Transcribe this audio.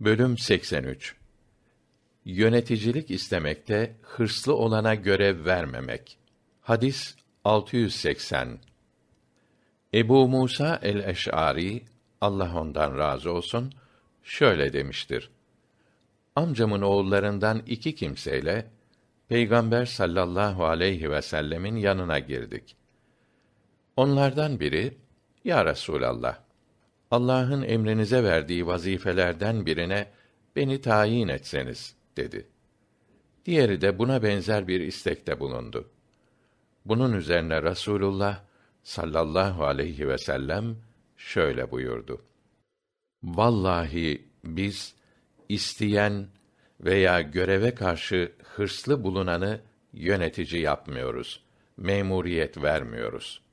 Bölüm 83 Yöneticilik istemekte hırslı olana görev vermemek. Hadis 680 Ebu Musa el-Eş'ari Allah ondan razı olsun şöyle demiştir. Amcamın oğullarından iki kimseyle Peygamber sallallahu aleyhi ve sellemin yanına girdik. Onlardan biri Ya Resulallah Allah'ın emrinize verdiği vazifelerden birine beni tayin etseniz dedi. Diğeri de buna benzer bir istekte bulundu. Bunun üzerine Rasulullah sallallahu aleyhi ve sellem şöyle buyurdu. Vallahi biz isteyen veya göreve karşı hırslı bulunanı yönetici yapmıyoruz. Memuriyet vermiyoruz.''